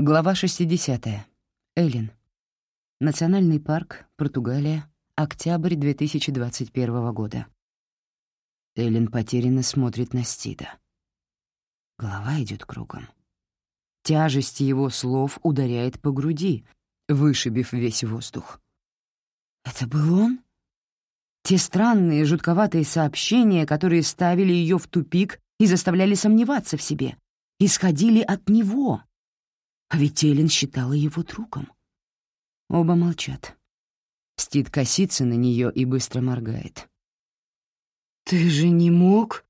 Глава 60. Эллен. Национальный парк, Португалия, октябрь 2021 года. Эллен потерянно смотрит на Стида. Голова идет кругом. Тяжесть его слов ударяет по груди, вышибив весь воздух. Это был он? Те странные, жутковатые сообщения, которые ставили ее в тупик и заставляли сомневаться в себе, исходили от него — а ведь Эллен считала его другом. Оба молчат. Стит косится на нее и быстро моргает. «Ты же не мог?»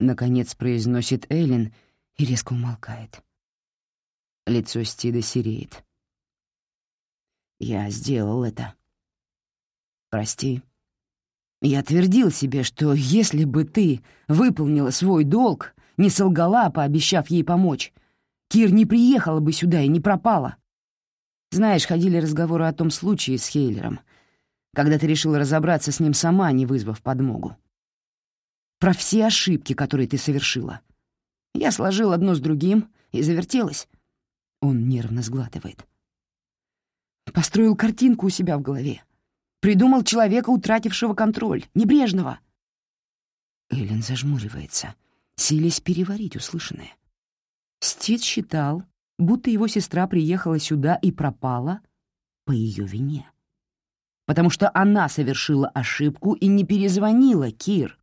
Наконец произносит Эллен и резко умолкает. Лицо Стида сереет. «Я сделал это. Прости. Я твердил себе, что если бы ты выполнила свой долг, не солгала, пообещав ей помочь, Кир не приехала бы сюда и не пропала. Знаешь, ходили разговоры о том случае с Хейлером, когда ты решила разобраться с ним сама, не вызвав подмогу. Про все ошибки, которые ты совершила. Я сложил одно с другим и завертелась. Он нервно сглатывает. Построил картинку у себя в голове. Придумал человека, утратившего контроль, небрежного. Эллен зажмуривается, силясь переварить услышанное. Стит считал, будто его сестра приехала сюда и пропала по ее вине. Потому что она совершила ошибку и не перезвонила Кир.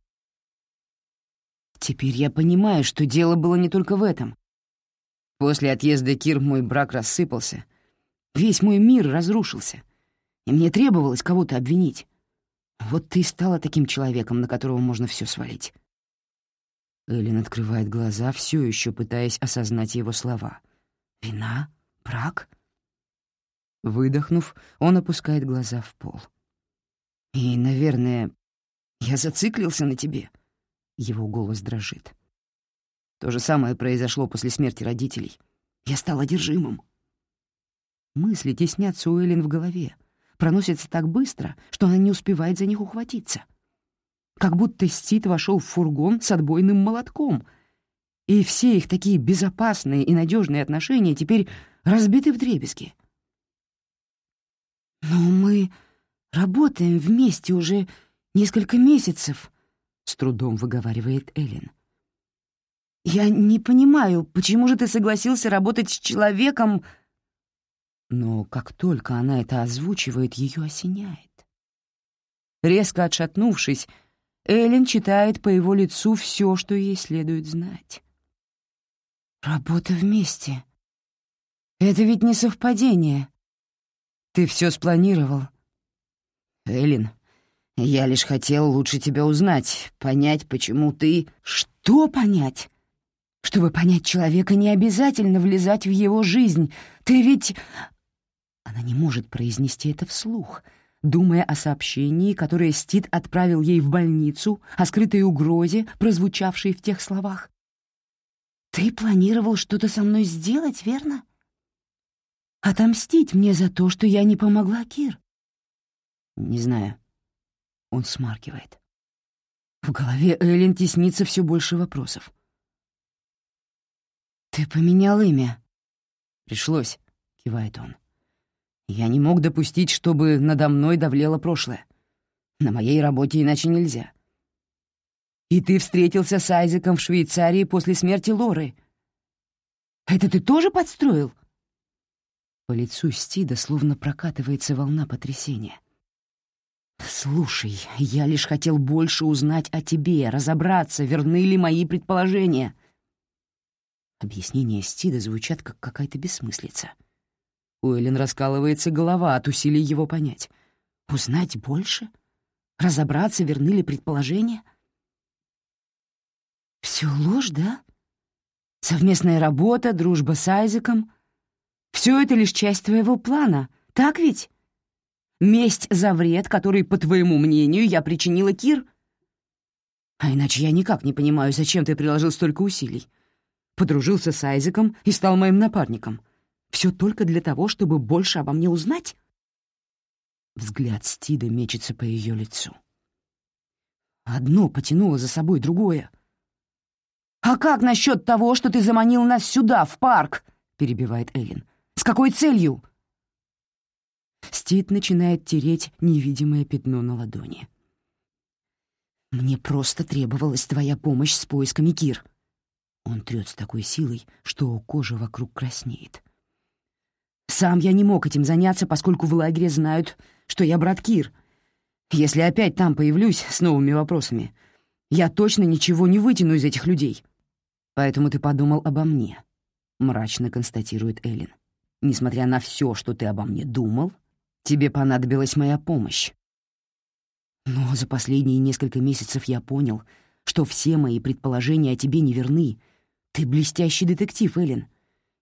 Теперь я понимаю, что дело было не только в этом. После отъезда Кир мой брак рассыпался. Весь мой мир разрушился. И мне требовалось кого-то обвинить. Вот ты и стала таким человеком, на которого можно все свалить. Эллен открывает глаза, все еще пытаясь осознать его слова. «Вина? Брак?» Выдохнув, он опускает глаза в пол. «И, наверное, я зациклился на тебе». Его голос дрожит. То же самое произошло после смерти родителей. Я стал одержимым. Мысли теснятся у Эллен в голове, проносятся так быстро, что она не успевает за них ухватиться — как будто Стит вошел в фургон с отбойным молотком, и все их такие безопасные и надежные отношения теперь разбиты в дребезги. «Но мы работаем вместе уже несколько месяцев», — с трудом выговаривает Эллен. «Я не понимаю, почему же ты согласился работать с человеком...» Но как только она это озвучивает, ее осеняет. Резко отшатнувшись, Эллен читает по его лицу все, что ей следует знать. «Работа вместе. Это ведь не совпадение. Ты все спланировал». «Эллен, я лишь хотел лучше тебя узнать, понять, почему ты...» «Что понять?» Чтобы понять человека, не обязательно влезать в его жизнь. Ты ведь...» Она не может произнести это вслух — думая о сообщении, которое Стит отправил ей в больницу, о скрытой угрозе, прозвучавшей в тех словах. «Ты планировал что-то со мной сделать, верно? Отомстить мне за то, что я не помогла Кир?» «Не знаю». Он смаркивает. В голове Эллен теснится все больше вопросов. «Ты поменял имя?» «Пришлось», — кивает он. Я не мог допустить, чтобы надо мной давлело прошлое. На моей работе иначе нельзя. И ты встретился с Айзеком в Швейцарии после смерти Лоры. Это ты тоже подстроил? По лицу Стида словно прокатывается волна потрясения. «Слушай, я лишь хотел больше узнать о тебе, разобраться, верны ли мои предположения». Объяснения Стида звучат как какая-то бессмыслица — у Эллен раскалывается голова от усилий его понять. Узнать больше? Разобраться, верны ли предположения? Все ложь, да? Совместная работа, дружба с Айзеком — все это лишь часть твоего плана, так ведь? Месть за вред, который, по твоему мнению, я причинила Кир? А иначе я никак не понимаю, зачем ты приложил столько усилий. Подружился с Айзеком и стал моим напарником. Все только для того, чтобы больше обо мне узнать? Взгляд Стида мечется по ее лицу. Одно потянуло за собой другое. «А как насчет того, что ты заманил нас сюда, в парк?» — перебивает Эллен. «С какой целью?» Стит начинает тереть невидимое пятно на ладони. «Мне просто требовалась твоя помощь с поисками Кир». Он трёт с такой силой, что кожа вокруг краснеет. «Сам я не мог этим заняться, поскольку в лагере знают, что я брат Кир. Если опять там появлюсь с новыми вопросами, я точно ничего не вытяну из этих людей. Поэтому ты подумал обо мне», — мрачно констатирует Эллен. «Несмотря на все, что ты обо мне думал, тебе понадобилась моя помощь. Но за последние несколько месяцев я понял, что все мои предположения о тебе неверны. Ты блестящий детектив, Эллен,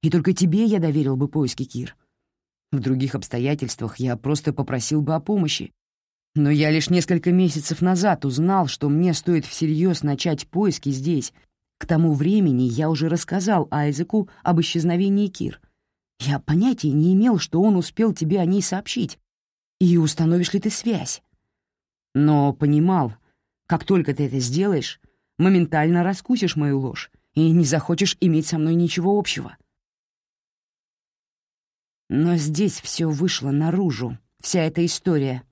и только тебе я доверил бы поиски Кир. В других обстоятельствах я просто попросил бы о помощи. Но я лишь несколько месяцев назад узнал, что мне стоит всерьез начать поиски здесь. К тому времени я уже рассказал Айзеку об исчезновении Кир. Я понятия не имел, что он успел тебе о ней сообщить. И установишь ли ты связь? Но понимал, как только ты это сделаешь, моментально раскусишь мою ложь и не захочешь иметь со мной ничего общего. Но здесь все вышло наружу, вся эта история.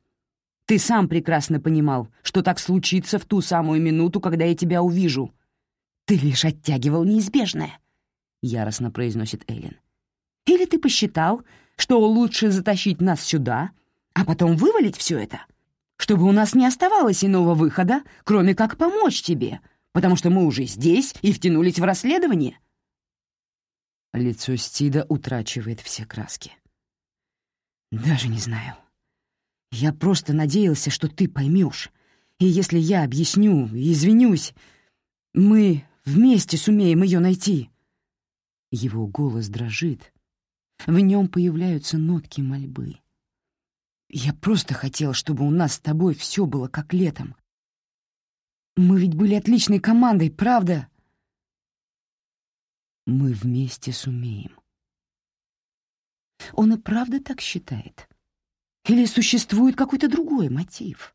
Ты сам прекрасно понимал, что так случится в ту самую минуту, когда я тебя увижу. Ты лишь оттягивал неизбежное, — яростно произносит Эллен. Или ты посчитал, что лучше затащить нас сюда, а потом вывалить все это, чтобы у нас не оставалось иного выхода, кроме как помочь тебе, потому что мы уже здесь и втянулись в расследование. Лицо Стида утрачивает все краски. «Даже не знаю. Я просто надеялся, что ты поймешь. И если я объясню и извинюсь, мы вместе сумеем ее найти». Его голос дрожит. В нем появляются нотки мольбы. «Я просто хотел, чтобы у нас с тобой все было как летом. Мы ведь были отличной командой, правда?» Мы вместе сумеем. Он и правда так считает? Или существует какой-то другой мотив?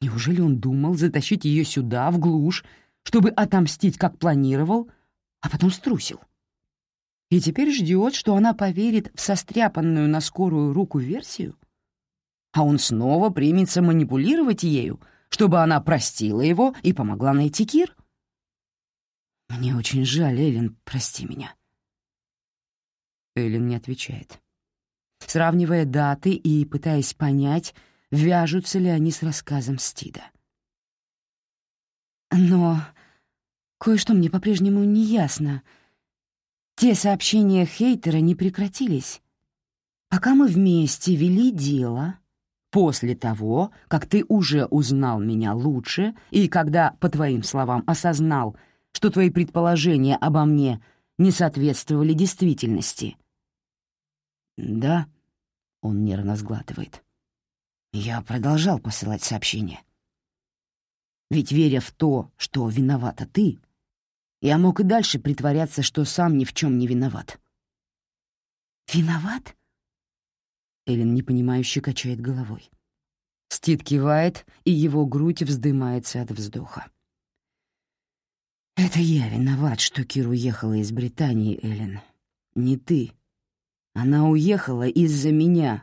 Неужели он думал затащить ее сюда, в глушь, чтобы отомстить, как планировал, а потом струсил? И теперь ждет, что она поверит в состряпанную на скорую руку версию? А он снова примется манипулировать ею, чтобы она простила его и помогла найти Кир? «Мне очень жаль, Эллен, прости меня». Эллен не отвечает. Сравнивая даты и пытаясь понять, вяжутся ли они с рассказом Стида. Но кое-что мне по-прежнему не ясно. Те сообщения хейтера не прекратились. Пока мы вместе вели дело, после того, как ты уже узнал меня лучше и когда, по твоим словам, осознал, что твои предположения обо мне не соответствовали действительности». «Да», — он нервно сглатывает. «Я продолжал посылать сообщения. Ведь, веря в то, что виновата ты, я мог и дальше притворяться, что сам ни в чем не виноват». «Виноват?» Эллен непонимающе качает головой. Стит кивает, и его грудь вздымается от вздоха. «Это я виноват, что Кир уехала из Британии, Эллен. Не ты. Она уехала из-за меня.